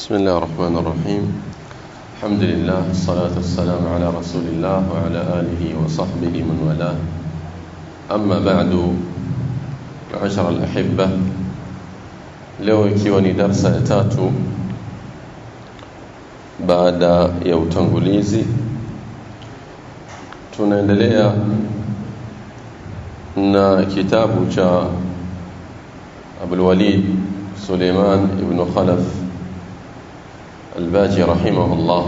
بسم الله الرحمن الرحيم. الحمد لله الصلاة والسلام على رسول الله وعلى آله وصحبه من والاه. أما بعد معشر الأحبة darsa ya tatu baada ya utangulizi tunaendelea na kitabu cha Abul Walid Suleiman ibn Khalaf Al-Baji rahimahullah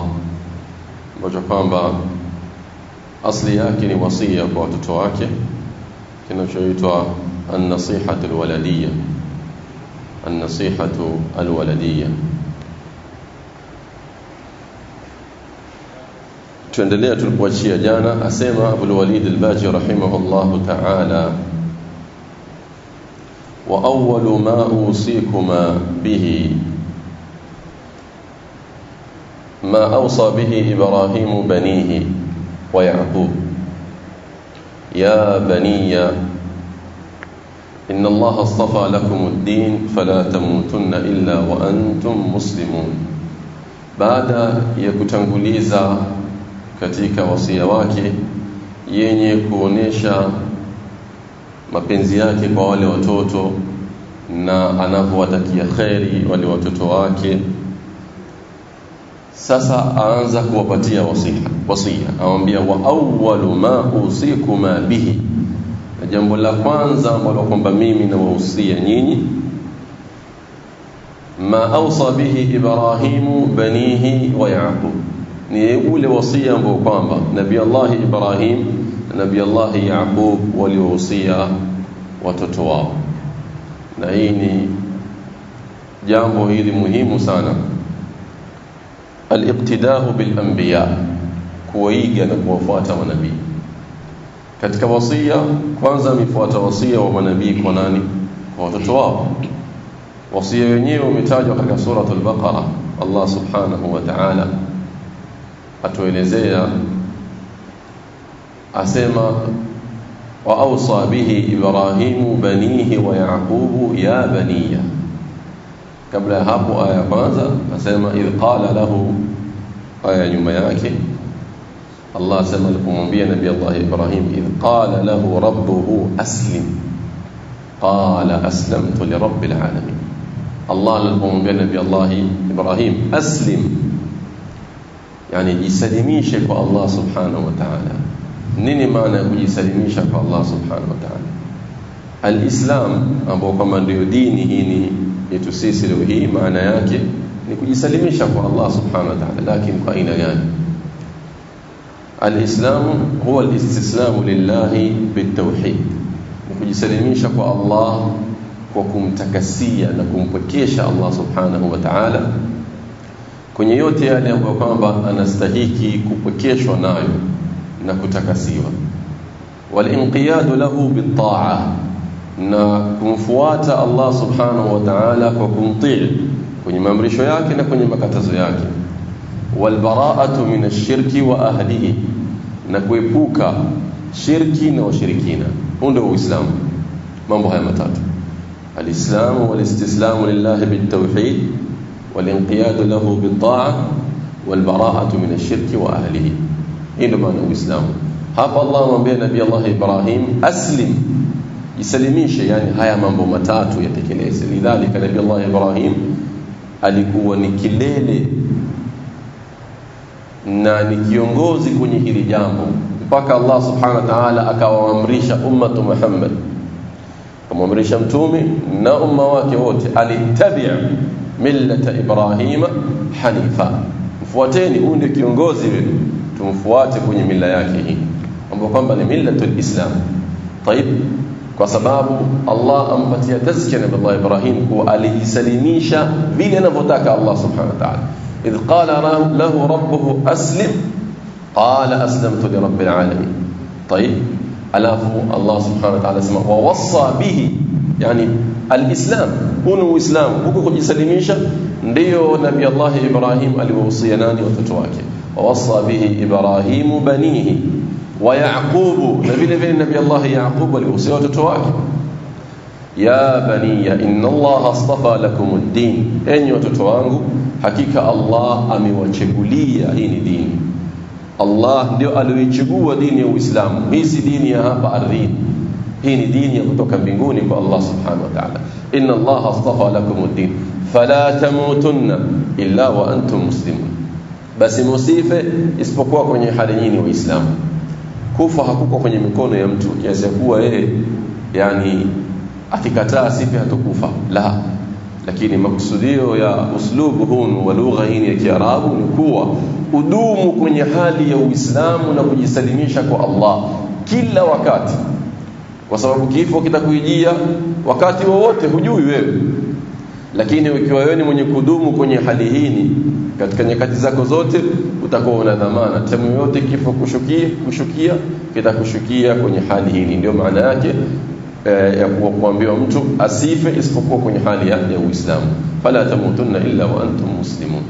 ambacho kwamba asli yake ni wasia kwa watoto wake kinachoitwa an-nasihatu al-waladiyya an-nasihatu al-waladiyya tuendelea tulipoachia jana asema Abul Walid Al-Baji rahimahullah ta'ala wa awwalu ma usikuma bihi ما أوصى به إبراهيم بنيه ويعقوب. يا بني إن الله اصطفى لكم الدين فلا تموتن إلا وأنتم مسلمون. بعد يكتنغليزا كتيك وصيواكي yenye kuonesha mapenzi yake قوالي وتوتو نا أنا anavyowatakia kheri خيري ولي wake. Sasa aanza kuwapatia wasia wasia awambia wa awwalu ma usikuma bihi. Na jambo la kwanza ambalo kwamba mimi nawahusia nyinyi ma awsa bihi ibrahimu banihi wa yaqub ni ule wasia ambao kwamba nabii Allah Ibrahim na nabii Allah Yaqub waliwahusia watoto wao. Na hii ni jambo hili muhimu sana bil anbiya kuiga na kuwafuata manabii katika wasia kwanza amefuata wasia wa manabii kwa nani kwa watoto wao wasia wenyewe umetajwa katika suratul baqara Allah subhanahu wa ta'ala atuelezea asema wa awsa bihi ibrahimu banihi wa yaqubu ya baniya kabla ya hapo aya ya kwanza asema idh qala lahu aya nyuma yake Allah asema alipomwambia nabii Allah Ibrahim idh qala lahu rabbuhu aslim qala aslamtu li rabbil alamin Allah alipomwambia nabii Allah Ibrahim aslim yani jisalimishe kwa Allah subhanahu wa ta'ala nini maana ya kujisalimisha kwa Allah subhanahu wa ta'ala alislam ambao kama ndio dini hii ni yetu sisi leo hii maana yake ni kujisalimisha kwa Allah subhanahu wa ta'ala. Lakini kwa aina gani? Alislamu huwa alistislamu lillahi bitawhid ni kujisalimisha kwa Allah kwa kumtakasia na kumpwekesha Allah subhanahu wa ta'ala. Kwenye yote yale ambayo kwamba anastahiki kupwekeshwa nayo na kutakasiwa. Walinqiyadu lahu bitaa na kumfuata Allah subhanahu wa ta'ala kwa kumtii kwenye maamrisho yake na kwenye makatazo yake walbara'atu min ash-shirki wa ahlihi na kuepuka shirki na washirikina huu ndio uislamu mambo haya matatu alislamu walistislamu lillahi bitawhid walinqiyadu lahu bitaa walbara'atu min ash-shirki wa ahlihi hii ndio maana uislamu hapa Allah amwambia nabii Allah Ibrahim aslim jisalimishe yani haya mambo matatu yatekeleze lidhalika nabii Allah Ibrahim alikuwa ni kilele na ni kiongozi kwenye hili jambo mpaka Allah subhanahu wa ta'ala akawaamrisha ummatu Muhammad akamwamrisha mtume na umma wake wote alitabi' millata Ibrahima hanifa mfuateni huyu ndio kiongozi wenu tumfuate kwenye mila yake hii ambapo kwamba ni millatul islam طيب kwa sababu Allah ampatia tazkia na Allah Ibrahim kuwa alijisalimisha vile anavyotaka Allah subhanahu wa ta'ala idh qala lahu rabbuhu aslim qala aslamtu li rabbil alamin طيب alafu Allah subhanahu wa ta'ala sema wa wassa bihi yani alislam hunu uislamu huko kujisalimisha ndio nabii Allah Ibrahim aliwahusia nani watoto wake ووصى به ويعقوب نبي بين نبي الله يعقوب والأوسى وتتواك يا بني إن الله اصطفى لكم الدين. أين وتتوانه حقيقة الله أمي وشبولي أين دين. الله دي ألو يشبو دين يو إسلام ميسي دين يا هابا الرين هين دين يغتوك بنغوني الله سبحانه وتعالى. إن الله اصطفى لكم الدين. فلا تموتن إلا وأنتم مسلمون. بس مصيفة إسبقوا كوني حالينين وإسلامون kufa hakuko kwenye mikono ya mtu kiasi kuwa yeye yani akikataa sipi hatokufa la lakini maksudio ya uslubu huu wa lugha hii ya Kiarabu ni kuwa udumu kwenye hali ya Uislamu na kujisalimisha kwa Allah kila wakati. Kwa sababu kifo kitakuijia wakati wowote hujui wewe lakini ukiwa wewe ni mwenye kudumu kwenye hali hii katika nyakati zako zote utakuwa una dhamana. Temu yote kifo kushukia kushukia kitakushukia kwenye hali hii ndio maana yake eh, ya kuambiwa mtu asife isipokuwa kwenye hali ya, ya Uislamu. Fala tamutunna illa wa antum muslimun.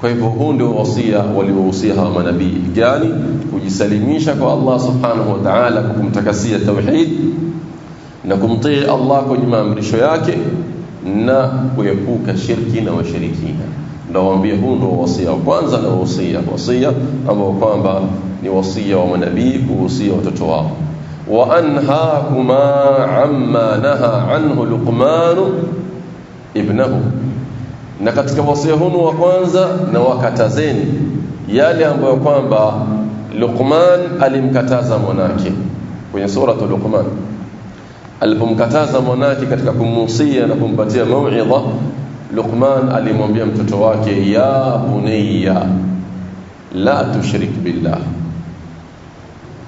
Kwa hivyo huu ndio wasia waliohusia hawa manabii. Gani? Kujisalimisha kwa Allah subhanahu wa ta'ala kwa kumtakasia tauhid na kumtii Allah kwenye maamrisho yake na kuepuka shirki na washirikina. Ndawaambia huu ndio wasia wa kwanza na wasia wasia ambao kwamba ni wasia wa manabii kuhusia watoto wao. Wa anhaakuma amma naha anhu luqman ibnahu. Na katika wasia huu wa kwanza na wakatazeni yale ambayo kwamba Luqman alimkataza mwanake. Kwenye sura Luqman alipomkataza mwanake katika kumuhusia na kumpatia mauidha Luqman alimwambia mtoto wake ya bunayya la tushrik billah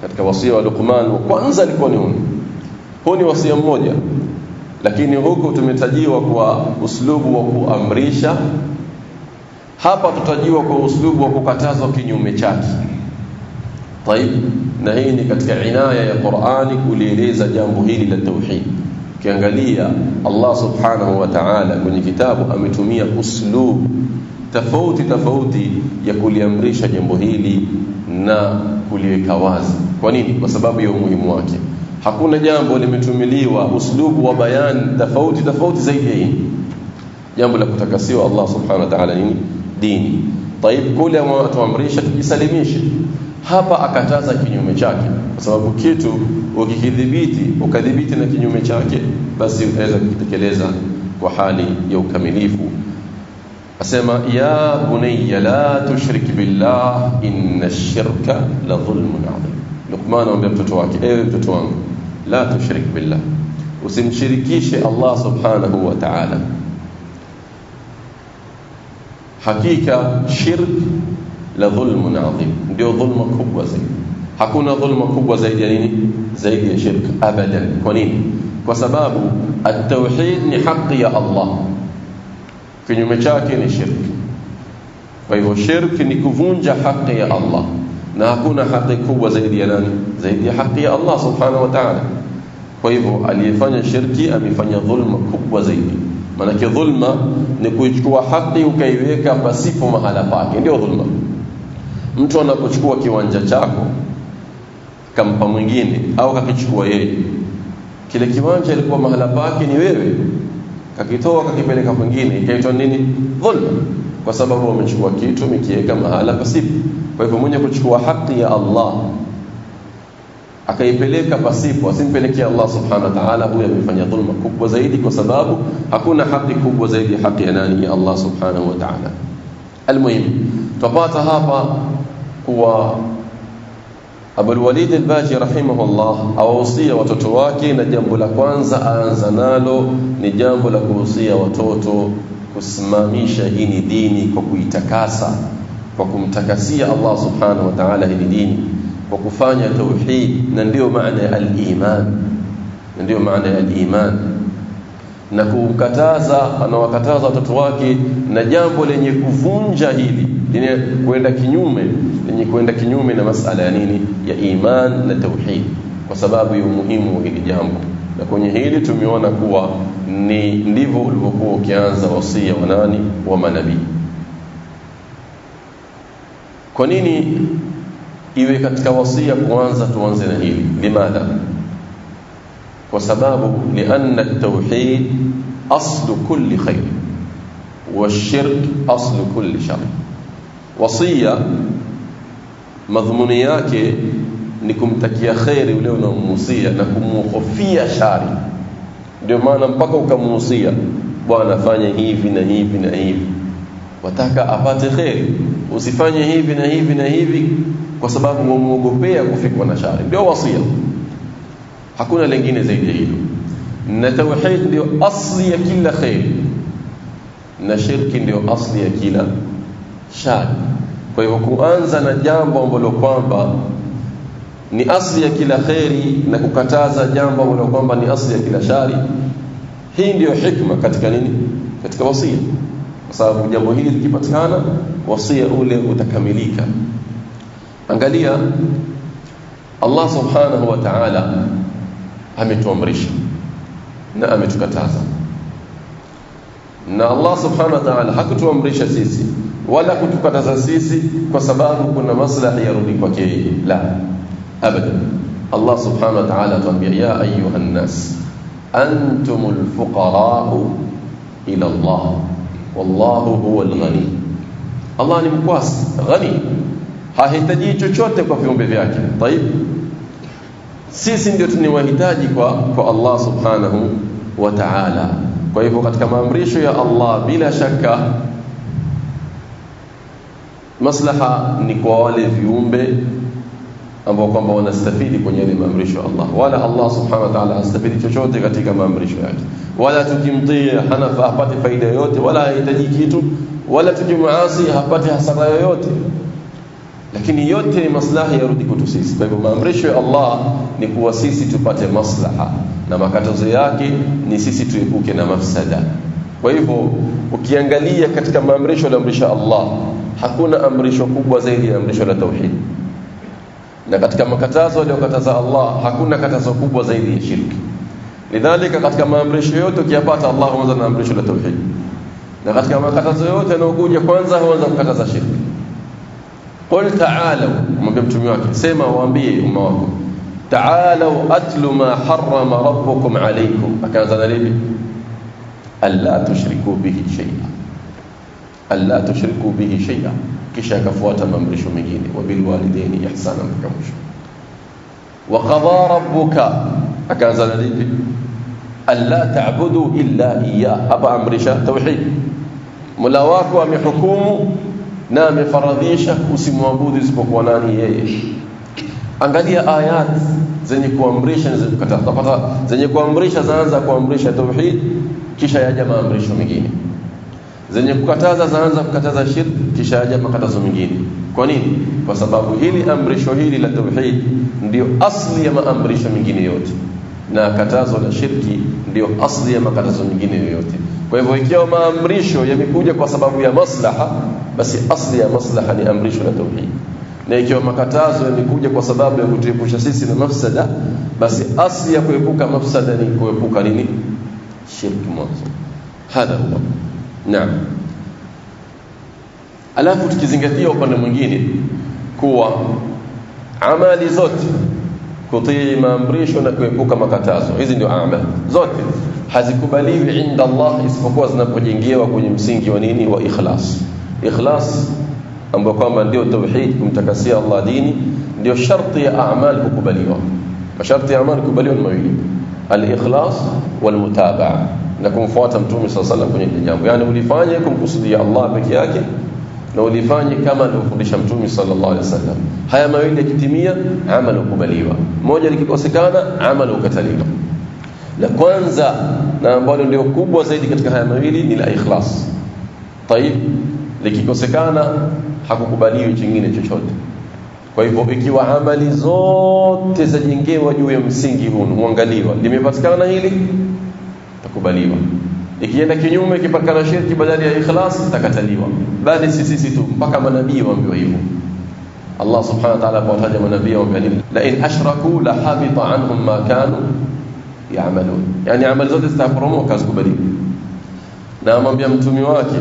katika wasia wa Luqman wa kwanza alikuwa ni huu huu ni wasia mmoja lakini huku tumetajiwa kwa uslubu wa kuamrisha hapa tutajiwa kwa uslubu wa kukatazwa kinyume chake طيب na hii ni katika inaya ya Qur'ani kulieleza jambo hili la tauhid ukiangalia Allah subhanahu wa ta'ala kwenye kitabu ametumia uslub tofauti tofauti ya kuliamrisha jambo hili na kuliweka wazi kwa nini kwa sababu ya umuhimu wake hakuna jambo limetumiliwa uslubu wa bayan tofauti tofauti zaidi ya hii jambo la kutakasiwa Allah subhanahu wa ta'ala nini dini طيب kule amatuamrisha tujisalimishe hapa akataza kinyume chake. Kwa sababu kitu ukikidhibiti ukadhibiti na kinyume chake basi utaweza kukitekeleza kwa hali ya ukamilifu. Asema ya bunayya la tushrik billah inna ash-shirka la dhulmun adhim Luqman anamwambia mtoto wake ewe mtoto wangu la tushrik billah usimshirikishe Allah subhanahu wa ta'ala. Hakika shirk la dhulmun adhim. Ndio dhulma kubwa zaidi. Hakuna dhulma kubwa zaidi ya nini? Zaidi ya shirk abadan. Kwa nini? Kwa sababu at-tauhid ni haki ya Allah. Kinyume chake ni shirk. Kwa hivyo shirk ni kuvunja haki ya Allah. Na hakuna haki kubwa zaidi ya nani? Zaidi ya haki ya Allah subhanahu wa ta'ala. Kwa hivyo aliyefanya shirki amefanya dhulma kubwa zaidi. Maanake dhulma ni kuichukua haki ukaiweka pasipo mahala pake. Ndio dhulma mtu anapochukua kiwanja chako kampa mwingine au kakichukua yeye. Kile kiwanja ilikuwa mahala pake ni wewe. Kakitoa kakipeleka mwingine ikaitwa nini? Dhulma kwa sababu umechukua kitu mikiweka mahala pasipo. Kwa hivyo mwenye kuchukua haki ya Allah akaipeleka pasipo asimpelekea Allah subhanahu wa ta'ala huyo amefanya dhulma kubwa zaidi kwa sababu hakuna haki kubwa zaidi haki ya nani? Ya Allah subhanahu wa ta'ala. Almuhim. Tupata hapa kuwa Abul Walid al-Baji rahimahullah awahusia watoto wake na jambo la kwanza aanza nalo ni jambo la kuhusia watoto kusimamisha hii ni dini kwa kuitakasa kwa kumtakasia Allah subhanahu wa ta'ala hii dini kwa kufanya tauhid na ndiyo maana ya al-iman na maana ya al-iman na kukataza anawakataza watoto wake na jambo lenye kuvunja hili lenye kwenda kinyume lenye kwenda kinyume na masala ya nini ya iman na tauhid kwa sababu ya umuhimu wa hili jambo na kwenye hili tumeona kuwa ni ndivyo ulivyokuwa ukianza wasia wa nani wa manabii kwa nini iwe katika wasia kuanza tuanze na hili limadha kwa sababu lianna at-tauhid aslu kulli khair والشرك أصل كل شر وصية madhumuni yake ni kumtakia kheri ule unamuhusia na kumuhofia shari. Ndio maana mpaka ukamuhusia bwana fanye hivi na hivi na hivi. Wataka apate kheri? Usifanye hivi na hivi na hivi kwa sababu wamuogopea kufikwa na shari. Ndio wasia. Hakuna lingine zaidi hilo. Na tauhid ndio asli ya kila kheri. Na shirki ndio asli ya kila shari kwa hivyo kuanza na jambo ambalo kwamba ni asli ya kila kheri na kukataza jambo ambalo kwamba ni asli ya kila shari. Hii ndiyo hikma katika nini? Katika wasia. Kwa sababu jambo hili likipatikana wasia ule utakamilika. Angalia Allah subhanahu wa ta'ala ametuamrisha na ametukataza. Na Allah subhanahu wa ta'ala hakutuamrisha sisi wala kutukataza sisi kwa sababu kuna maslahi yarudi kwake yeye la abadan Allah subhanahu wa ta'ala atuambia ya ayuha nnas antumul fuqara ila Allah wallahu huwal ghani Allah ni mkwasi ghani hahitaji chochote kwa viumbe vyake طيب sisi ndio tunawahitaji kwa kwa Allah subhanahu wa ta'ala kwa hivyo katika maamrisho ya Allah bila shaka maslaha ni kwa wale viumbe ambao kwamba wanastafidi kwenye yale maamrisho ya Allah. Wala Allah subhanahu wa ta'ala hastafidi chochote katika maamrisho yake. Wala tukimtii hana hapati faida yoyote wala hahitaji kitu. Wala tukimuasi hapati hasara yoyote. Lakini yote maslahi yarudi kwetu sisi. Kwa hivyo maamrisho ya Allah ni kuwa sisi tupate maslaha. Na makatazo yake ni sisi tuepuke na mafsada. Kwa hivyo ukiangalia katika maamrisho aliyoamrisha Allah hakuna amrisho kubwa zaidi ya amrisho la tauhid. Na katika makatazo aliyokataza Allah hakuna katazo kubwa zaidi ya shirki. Lidhalika katika maamrisho yote ukiyapata Allah huanza na amrisho la tauhid. Na katika makatazo yote yanayokuja kwanza huanza kukataza shirki. Qul ta'alu mwambie mtume wake sema waambie umma wako ta'alu atlu ma harrama rabbukum alaykum. Akaanza na lipi? Alla tushriku bihi shay'a alla tushriku bihi shay'a. Kisha akafuata maamrisho mengine. Wabil walidaini ihsana mpaka mwisho. Wa qadha rabbuka. Akaanza na lipi? Alla ta'budu illa iyyah hapa amrisha tauhid. Mula wako amehukumu na amefaradhisha usimwabudu isipokuwa nani? Yeye. Angalia ayat zenye kuamrisha zenye kuamrisha zaanza kuamrisha tauhid kisha yaja maamrisho mengine zenye kukataza zaanza kukataza shirk kisha yaja makatazo mengine. Kwa nini? Kwa sababu hili amrisho hili la tauhid ndio asli ya maamrisho mengine yote. Na katazo la shirki ndio asli ya makatazo mengine yoyote. Kwa hivyo ikiwa maamrisho yamekuja kwa sababu ya maslaha basi asli ya maslaha ni amrisho la tauhid. Na ikiwa makatazo yamekuja kwa sababu ya kutuepusha sisi na mafsada basi asli ya kuepuka mafsada ni kuepuka nini? Shirki mwanzo. Hadha huwa naam. Alafu tukizingatia upande mwingine kuwa amali zote kutii maamrisho na kuepuka makatazo hizi ndio amali zote hazikubaliwi inda Allah isipokuwa zinapojengewa kwenye msingi wa nini? Wa ikhlas. Ikhlas ambapo kwamba ndio tauhid kumtakasia Allah dini ndio sharti ya amali kukubaliwa. Masharti ya amali kukubaliwa ni mawili al-ikhlas wal mutabaa na kumfuata mtume sala salam kwenye ile jambo. Yani ulifanye kumkusudia Allah peke yake na ulifanye kama alivyofundisha mtume sallallahu alaihi wasallam. Haya mawili yakitimia amali ukubaliwa moja likikosekana amali ukataliwa la kwanza na ambalo ndio kubwa zaidi katika haya mawili ni la ikhlas. Tayib likikosekana hakukubaliwi chingine chochote. Kwa hivyo ikiwa amali zote zajengewa juu ya msingi huu muangaliwa limepatikana hili takubaliwa ikienda kinyume ikipatikana shirki badala ya ikhlas takataliwa bali si sisi tu mpaka manabii waambiwa hivyo Allah subhanahu wa ta'ala akawataja manabii waambia la in ashraku la habita anhum ma kanu ya'malun yani amali zote zitaporomoka zikubaliwa na amwambia mtumi wake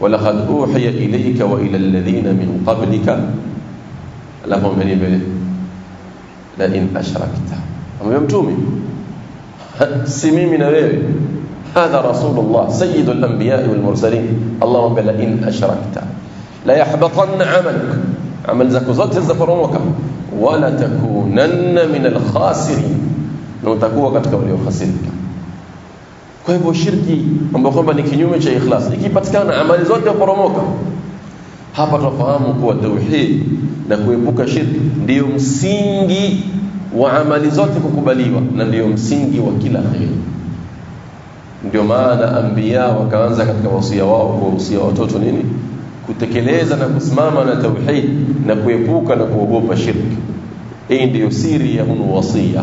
walaqad uhiya ilayka wa ila alladhina min qablika alafu mbele la in ashrakta amwambia mtumi si mimi na wewe hadha rasulullah sayyidul anbiya'i wal mursalin Allah mwambia la in ashrakta la yahbatanna amaluk amal zako zote zitaporomoka wala takunanna min alkhasirin na utakuwa katika waliokhasirika kwa hivyo shirki ambayo kwamba ni kinyume cha ikhlas ikipatikana amali zote huporomoka hapa tunafahamu kuwa tauhid na kuepuka shirki ndiyo msingi wa amali zote kukubaliwa na ndiyo msingi wa kila kheri. Ndio maana anbiya wakaanza katika wasia wao kuwahusia watoto nini? Kutekeleza na kusimama na tauhid na kuepuka na kuogopa shirki. Hii ndiyo siri ya hunu wasia.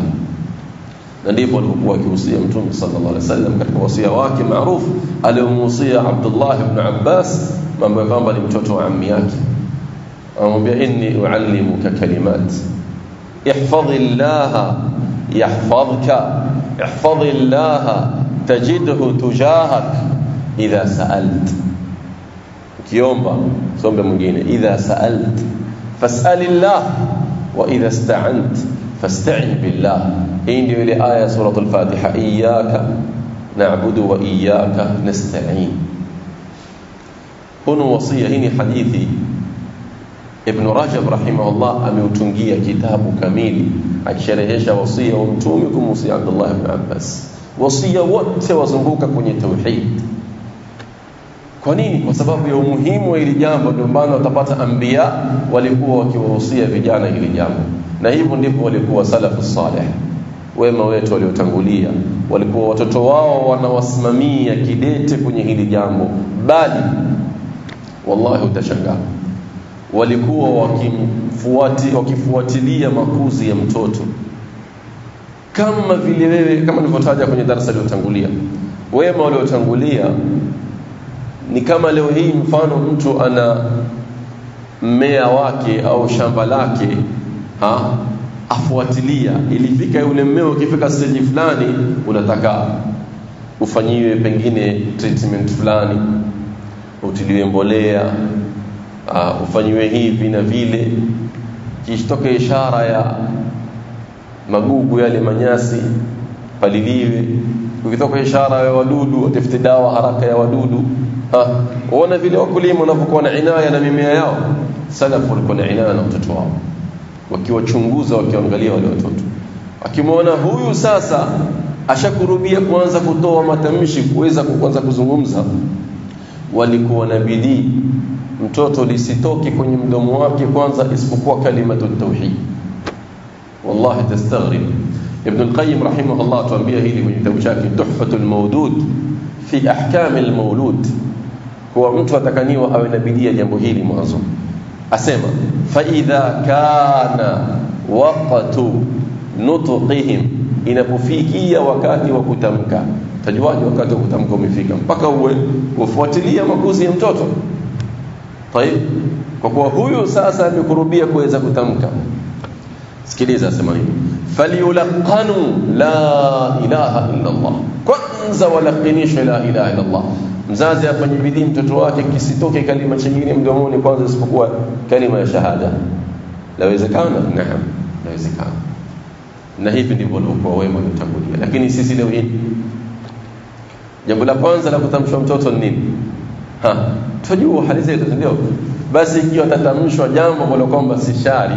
Na ndipo alikuwa akihusia mtume sallallahu alaihi wasallam katika wasia wake maarufu aliyomhusia Abdullah ibn Abbas mambo kwamba ni mtoto wa ammi yake. Amwambia inni uallimuka kalimat ihfadhillah yahfadhka ihfadhillah tajidhu tujahak idha sa'alt ukiomba sombe mwingine idha sa'alt fas'alillah wa idha ista'ant fasta'in billah hii ndio ile aya ya suratul fatiha iyyaka na'budu wa iyyaka nasta'in hunu wasia hii ni hadithi ibn rajab rahimahullah ameutungia kitabu kamili akisherehesha wasia wa mtume kumusi abdullah ibn abbas. Wasia wote wazunguka kwenye tauhid. Kwa nini? Kwa sababu ya umuhimu wa hili jambo ndio maana utapata anbiya walikuwa wakiwahusia vijana hili jambo. Na hivyo ndipo walikuwa salafu salih wema wetu waliotangulia. Walikuwa watoto wao wanawasimamia kidete kwenye hili jambo. Bali wallahi utashangaa walikuwa wakimfuati wakifuatilia makuzi ya mtoto. Kama vile wewe kama nilivyotaja kwenye darasa lililotangulia wema waliotangulia ni kama leo hii mfano mtu ana mmea wake au shamba lake ha afuatilia. Ilifika yule mmea ukifika stage fulani unataka ufanyiwe pengine treatment fulani utiliwe mbolea uh, ufanyiwe hivi na vile. Kishtoke ishara ya magugu yale manyasi paliliwe. Ukitoka ishara ya wadudu watafute dawa haraka ya wadudu. Ha uona vile wakulima wanavyokuwa na inaya na mimea yao. Salafu walikuwa na inaya na watoto wao. Wakiwachunguza wakiangalia wale watoto. Akimwona huyu sasa ashakurubia kuanza kutoa matamshi kuweza kuanza kuzungumza walikuwa na bidii mtoto lisitoke kwenye mdomo wake kwanza isipokuwa kalimatu tauhid. Wallahi tastaghrib ibn al-qayyim rahimahullah tuambia hili kwenye kitabu chake tuhfatul mawdud fi ahkam al-mawlud kwa mtu atakaniwa awe na jambo hili mwanzo. Asema fa idha kana waqtu nutqihim inapofikia wakati wa kutamka. Tajuaje wakati wa kutamka umefika. Mpaka uwe ufuatilia makuzi ya mtoto طيب kwa kuwa huyu sasa amekurubia kuweza kutamka sikiliza asema hivi falyulaqanu la ilaha illa Allah kwanza walaqinisha la ilaha illa Allah mzazi afanye bidii mtoto wake kisitoke kalima chingine mdomoni kwanza isipokuwa kalima ya shahada lawezekana naam lawezekana na hivi ndivyo walikuwa wema waliotangulia lakini sisi leo hii jambo la kwanza la kutamshwa mtoto ni nini tunajua hadithi hizo ndio? Basi ikiwa tatamshwa jambo kwa kwamba si shari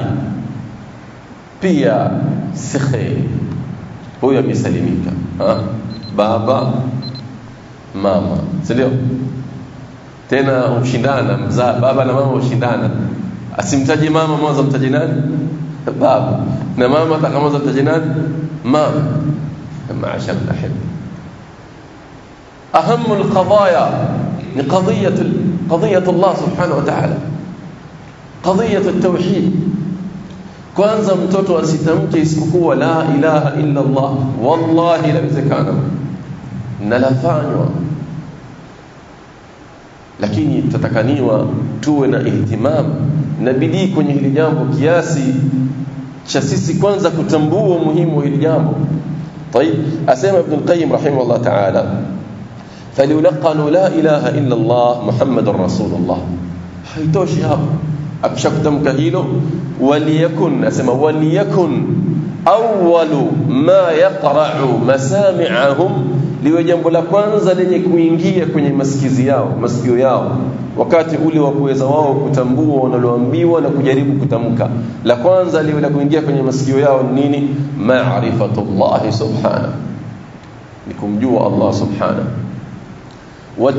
pia si huyo amesalimika baba mama si ndio? Tena ushindana mzaa baba na mama ushindana asimtaje mama mwanzo mtaje nani? Baba. Na mama atakamaza mtaje nani? Mama. Maasha mnahib ahamu alqadaya القضايا قضية قضية الله سبحانه وتعالى قضية التوحيد kwanza mtoto asitamke isipokuwa la ilaha illa Allah wallahi lawezekana na lafanywa lakini tatakaniwa tuwe na ihtimam na bidii kwenye hili jambo kiasi cha sisi kwanza kutambua umuhimu wa hili jambo طيب ابن القيم رحمه الله تعالى فليلقنوا لا الله محمد رسول الله haitoshi hapo akishakutamka hilo waliyakun nasema waliyakun awwalu ma yaqra'u masami'ahum liwe jambo la kwanza lenye kuingia kwenye masikizi yao masikio yao wakati ule wa kuweza wao kutambua wanaloambiwa na kujaribu kutamka la kwanza liwe la kuingia kwenye masikio yao ni nini ma'rifatullah subhanahu ni kumjua Allah subhanahu wa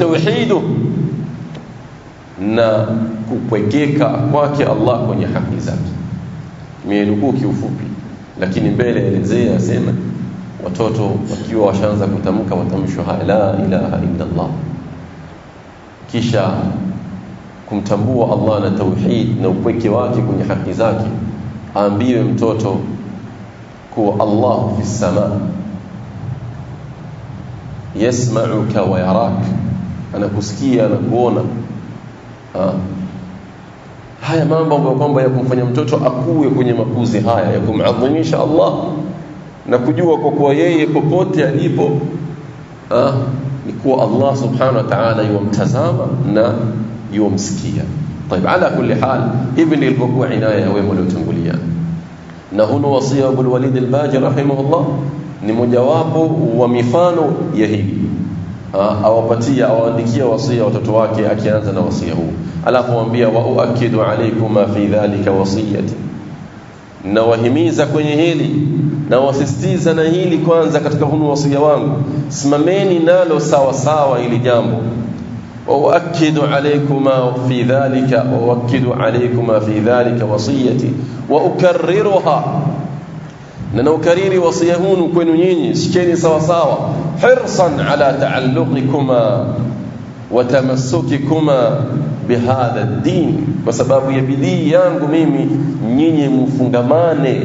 na kupwekeka kwake Allah kwenye haki zake. Mienukuu kiufupi lakini mbele elezea asema watoto wakiwa washaanza kutamka watamsho la ilaha illa Allah kisha kumtambua Allah na tauhid na upweke wake kwenye haki zake aambiwe mtoto kuwa Allah fi sama yasma'uka wa yarak anakusikia na kuona haya mambo ambayo kwamba ya kumfanya mtoto akuwe kwenye makuzi haya ya kumadhimisha Allah na kujua kwa kuwa yeye popote alipo ah, ni kuwa Allah subhanahu wa ta'ala yuwamtazama na yuwamsikia طيب على كل حال hivi ndivyo ilivyokuwa inaya ya wema waliotangulia na huno wasia wa Walid al-Baji rahimahullah ni mojawapo wa mifano ya hili Awapatia awaandikia wasia watoto wake akianza na wasia huu alafu mwambia wa uakidu alaykum fi dhalika wasiyati na wahimiza kwenye hili na wasisitiza na hili kwanza katika hunu wasia wangu simameni nalo sawa sawa ili jambo وأؤكد عليكما في ذلك وأؤكد عليكما في ذلك وصيتي وأكررها ننوكريري وصيهون كونوا نيني شكيني سوا سوا حرصا على تعلقكما وتمسككما بهذا الدين وسبب يبدي yangu mimi nyinyi mfungamane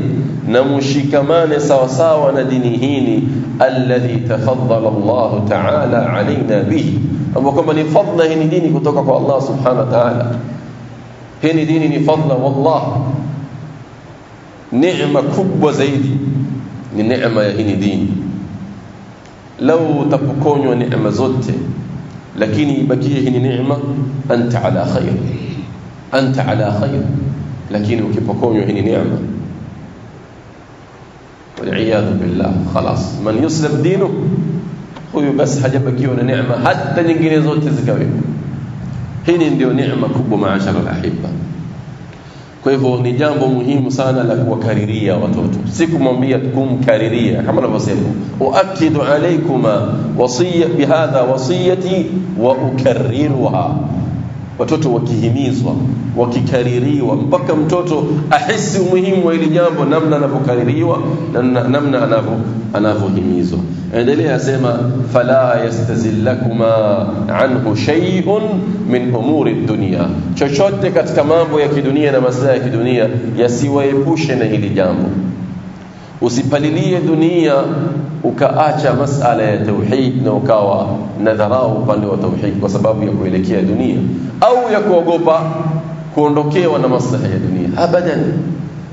na mushikamane sawa sawa na dini hini alladhi tafaddala Allah ta'ala alaina bihi ambao kwamba ni fadla hii ni dini kutoka kwa Allah subhanahu wa ta'ala hii ni dini ni fadla wallah neema kubwa zaidi ni neema ya hii dini lau tapokonywa neema zote lakini ibakie hii neema anta ala khair anta ala khair lakini ukipokonywa hii neema والعياذ بالله خلاص من يسلم دينه huyu basi hajabakiwa na neema hata nyingine zote zikawepo hili ndio neema kubwa maashara alahibba kwa hivyo ni jambo muhimu sana la kuwakariria watoto si kumwambia kumkariria kama anavyosema uakidu alaykuma wasiya bihadha wasiyati wa ukarriruha watoto wakihimizwa wakikaririwa mpaka mtoto ahisi umuhimu wa hili jambo namna anavyokaririwa na namna anavyo anavyohimizwa. Endelea asema fala yastazillakuma anhu shay'un min umuri dunya. Chochote katika mambo ya kidunia na maslaha ya kidunia yasiwaepushe na hili jambo. Usipalilie dunia ukaacha masala ya tauhid na ukawa na dharau upande wa tauhid kwa sababu ya kuelekea dunia. Au ya kuogopa kuondokewa na maslaha ya dunia. Abadan.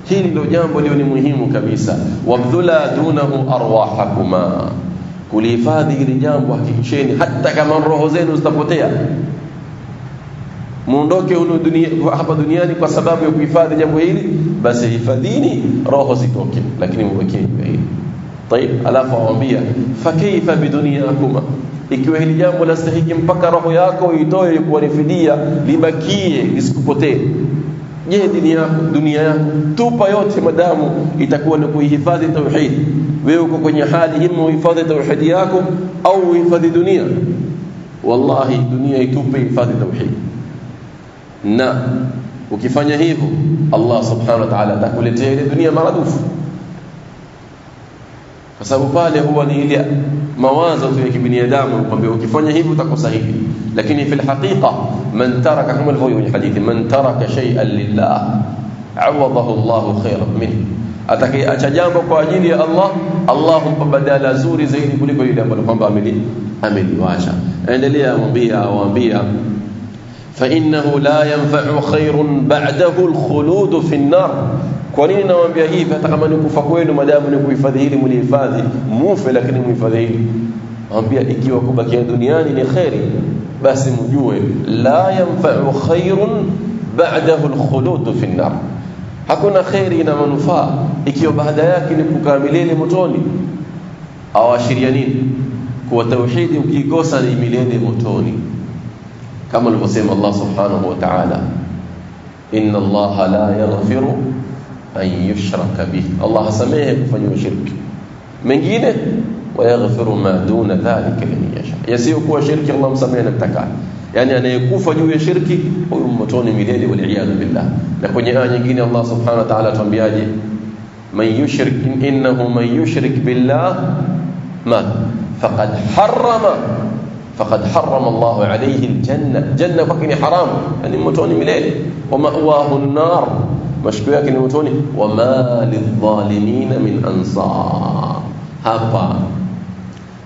Hili ndio jambo lio ni muhimu kabisa. Wabdhula dunahu arwahakuma. Kulihifadhi hili jambo hakikisheni hata kama roho zenu zitapotea. Muondoke hapa duniani kwa sababu ya kuhifadhi jambo hili basi hifadhini roho zitoke lakini mwekee hili طيب alafu awambia fakaifa biduniyakuma ikiwa hili jambo lastahiki mpaka roho yako itoe kuwa ni fidia libakie lisikupotee je dini yako dunia yako tupa yote madamu itakuwa ni kuihifadhi tauhid wewe uko kwenye hali ima uhifadhi tauhid yako au uhifadhi dunia wallahi dunia itupe hifadhi tauhid na ukifanya hivyo Allah subhanahu wa ta'ala atakuletea ile dunia maradufu Kwa sababu pale huwa ni ile mawazo tu ya kibinadamu kwamba ukifanya hivi utakosa hivi lakini fil haqiqa man taraka kama ilivyo kwenye hadithi man taraka shay'an lillah awadahu Allah khairan minhu atakayeacha jambo kwa ajili ya Allah Allah humpa badala zuri zaidi kuliko ile ambalo kwamba ameli ameliwacha endelea mwambia waambia فإنه لا ينفع خير بعده الخلود في النار kwa nini nawaambia hivi? Hata kama ni kufa kwenu madamu ni kuhifadhi hili mlihifadhi. Mufe lakini muhifadhi hili. Nawaambia ikiwa kubakia duniani ni khairi basi mjue la yanfa'u khairun ba'dahu alkhulud fi an-nar hakuna khairi ina manufaa ikiwa baada yake ni kukaa milele motoni. Awashiria nini? Kuwa tauhidi ukiikosa ni milele motoni. Kama alivyosema Allah subhanahu wa ta'ala inna Allah la yaghfiru an yushraka bih Allah hasamehe kufanywa shirki mengine wayaghfiru ma duna dhalika liman yasha yasiyokuwa shirki Allah msamehe anataka yani anayekufa juu ya shirki huyu motoni milele waliyadhu billah na kwenye aya nyingine Allah subhanahu wa ta'ala tuambiaje man yushrik innahu man yushrik billah ma faqad harrama faqad harrama Allah alayhi aljanna janna fakini haram yani motoni milele wa ma'wahu an-nar mashiko yake ni motoni wa ma lidh-dhalimin min ansar hapa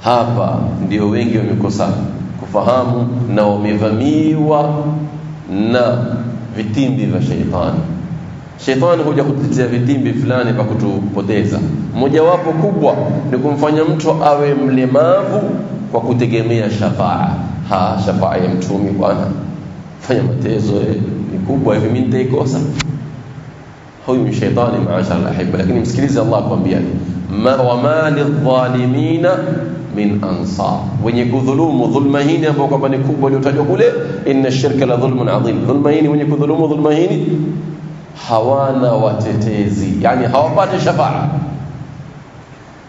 hapa ndio wengi wamekosa kufahamu na wamevamiwa na vitimbi vya sheitani Shetani huja kutetea vitimbi fulani pa kutupoteza. Mojawapo kubwa ni kumfanya mtu awe mlemavu kwa kutegemea shafaa. Ha, shafaa ya mtumi bwana. Fanya matezo eh, ni kubwa hivi mimi nitaikosa. هم من شيطان معاشر الأحبة لكن مسكين زي الله أكبر بيان ما وما للظالمين من أنصار. وين يكون ظلوم وظلم هين يا بوكا من يكون ولي إن الشرك لظلم عظيم. ظلم هين وين يكون ظلوم وظلم هين حوانا وتتيزي. يعني حوانا شفاعة.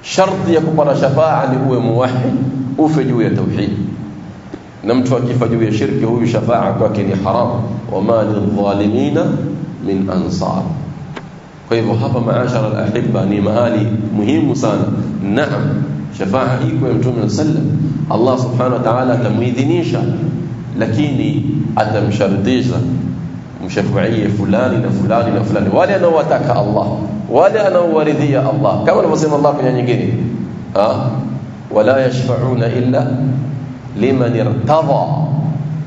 شرط يكبر شفاعة اللي هو موحد وفجوه توحيد. لم توكي فجوه شرك هو شفاعة كاكيني حرام. وما للظالمين من أنصار. Kwa hivyo hapa maashara alahibba ni mahali muhimu sana. Naam shafaa iko ya mtume sallam Allah subhanahu wa ta'ala atamuidhinisha lakini atamshartisha mshafaie fulani na fulani na fulani. Wale anaowataka Allah wale anaowaridhia Allah. Kama anavyosema Allah kwenye nyingine wala yashfauna illa liman irtadha.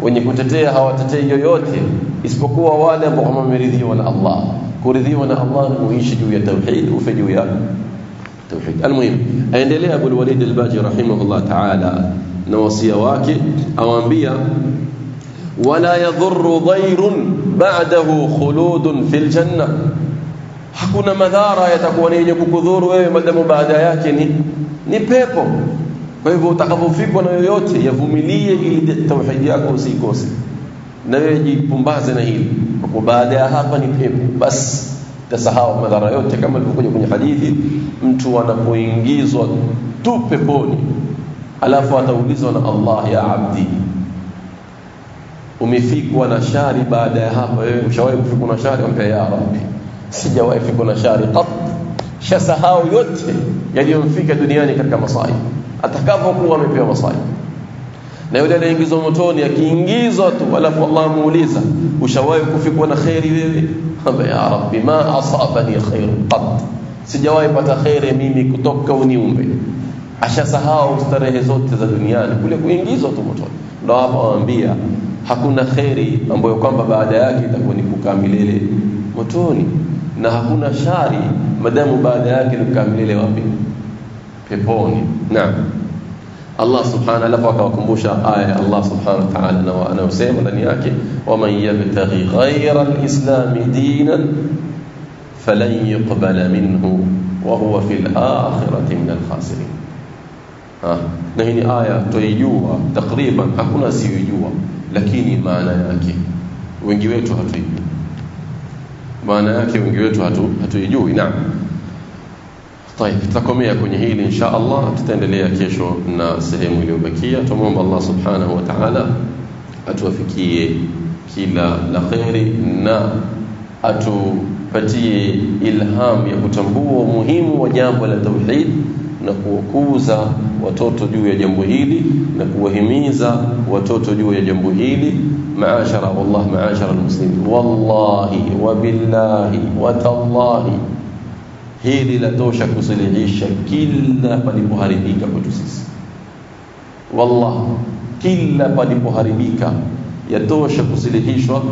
Wenye kutetea hawatetei yoyote isipokuwa wale ambao wameridhiwa na Allah kuridhiwa na Allah ni kuishi juu ya tauhid ufe juu ya tauhid almuhim aendelea Abu Walid al-Baji rahimahullah ta'ala na wasia wake awaambia wala yadhurru dhairun ba'dahu khuludun fil janna hakuna madhara yatakuwa ni yenye kukudhuru wewe madamu baada yake ni ni pepo kwa hivyo utakapofikwa na yoyote yavumilie ili tauhidi yako usikose na wewe jipumbaze na hili. Kwa baada ya hapa ni pepo. Basi tasahau madhara yote kama ilivyokuja kwenye hadithi. Mtu anapoingizwa tu peponi alafu ataulizwa na Allah ya abdi umefikwa na shari baada ya hapa. Wewe ushawahi kufikwa na shari? Ambaye ya rabbi sijawahi fikwa na shari qat. Shasahau yote yaliyomfika duniani katika masaibu atakapokuwa amepewa masaib na yule anaingizwa motoni akiingizwa tu alafu Allah muuliza ushawahi kufikwa na khairi wewe? Ya rabbi ma asabani khairu qat. Sijawahi pata khairi mimi kutoka uniumbe. Ashasahau starehe zote za duniani kule kuingizwa tu motoni. Ndio hapa waambia hakuna khairi ambayo kwamba baada yake itakuwa ni kukaa milele motoni. Na hakuna shari madamu baada yake ni kukaa milele wapi? Peponi. Naam الله سبحانه لا فوق وكمبوشة آية الله سبحانه وتعالى أنا وسيم ولنياك ومن يبتغي غير الإسلام دينا فلن يقبل منه وهو في الآخرة من الخاسرين. ها نهي آية تويجوا تقريبا أكون سيجوا لكن ما أنا ياك وين جويتوا هتوي ما أنا ياك وين جويتوا نعم. طيب tutakomea kwenye hili insha Allah tutaendelea kesho na sehemu iliyobakia tumuomba Allah subhanahu wa ta'ala atuwafikie kila la khairi na atupatie ilham ya kutambua umuhimu wa jambo la tauhid na kuwakuza watoto juu ya jambo hili na kuwahimiza watoto juu ya jambo hili maashara wallah maashara almuslimin wallahi wa billahi wa tallahi hili latosha kusuluhisha kila palipoharibika kwetu sisi. Wallah kila palipoharibika yatosha kusilihishwa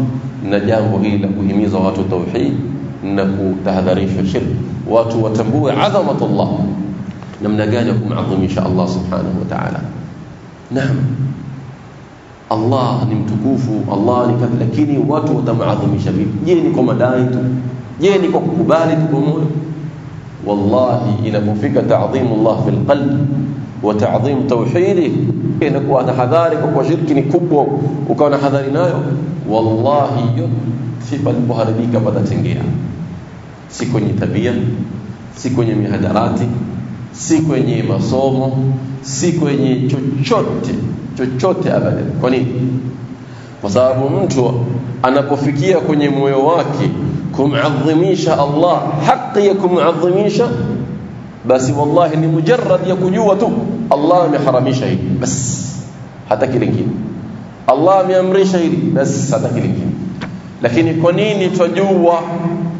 na jambo hili la kuhimiza watu tauhid na kutahadharisha shirk. Watu watambue adhamatullah. Namna gani ya kumadhimisha Allah subhanahu wa ta'ala. Naam. Allah ni mtukufu Allah ni kadhi, lakini watu watamadhimisha vipi? Je ni kwa madai tu? Je ni kwa kukubali tu kwa moyo wallahi inapofika ta'dhimu Allah fil qalb wa ta'dhim tauhidi inakuwa na hadhari kwa kuwa shirki ni kubwa ukawa na hadhari nayo wallahi yote palipoharibika patatengea. Si kwenye tabia si kwenye mihadarati si kwenye masomo si kwenye chochote chochote abadan. Kwa nini? Kwa sababu mtu anapofikia kwenye moyo wake kumadhimisha Allah haki ya kumadhimisha basi wallahi ni mujarrad ya kujua tu Allah ameharamisha hili bas hata kile kingine Allah ameamrisha hili bas hata kile kingine lakini kwa nini twajua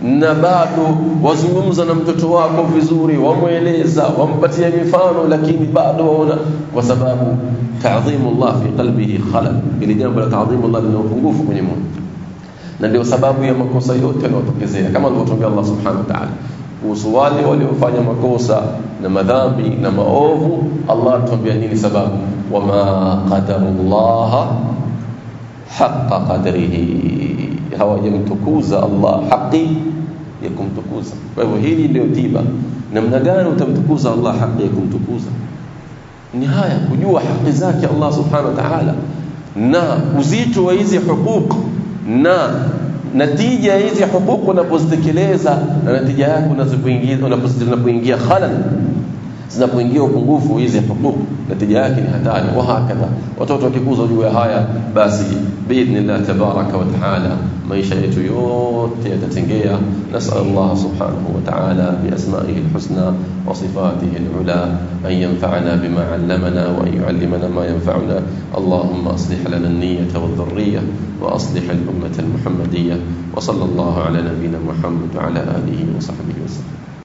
na bado wazungumza na mtoto wako vizuri wamweleza wampatia mifano lakini bado waona kwa sababu ta'dhimu Allah fi qalbihi khalal ili jambo la ta'dhimu Allah lina upungufu kwenye moyo na ndio sababu ya makosa yote yanayotokezea. Kama alivyotuambia Allah subhanahu wa ta'ala kuhusu wale waliofanya makosa na madhambi na maovu Allah atuambia nini sababu? Wama qadarullah haqqa qadrihi. Hawajamtukuza Allah haki ya kumtukuza. Kwa hivyo hili ndio tiba. Namna gani utamtukuza Allah haki ya kumtukuza? Ni haya kujua haki zake Allah subhanahu wa ta'ala na uzito wa hizi huquq na natija hizi hukuku unapozitekeleza na natija yake unapoingia khalal zinapoingia upungufu hizi huquq natija yake ni hatari wa hakadha watoto wakikuza juu ya haya basi biidhnillah tabaraka wa taala maisha yetu yote yatatengea nasal Allah subhanahu wa ta'ala bi asma'ihi alhusna wa sifatihi alula an yanfa'ana bima 'allamana wa an yu'allimana ma yanfa'una Allahumma aslih lana an-niyyata wadh-dhurriyyah wa aslih al-ummata al-muhammadiyyah wa sallallahu ala nabiyyina Muhammad wa ala alihi wa sahbihi wa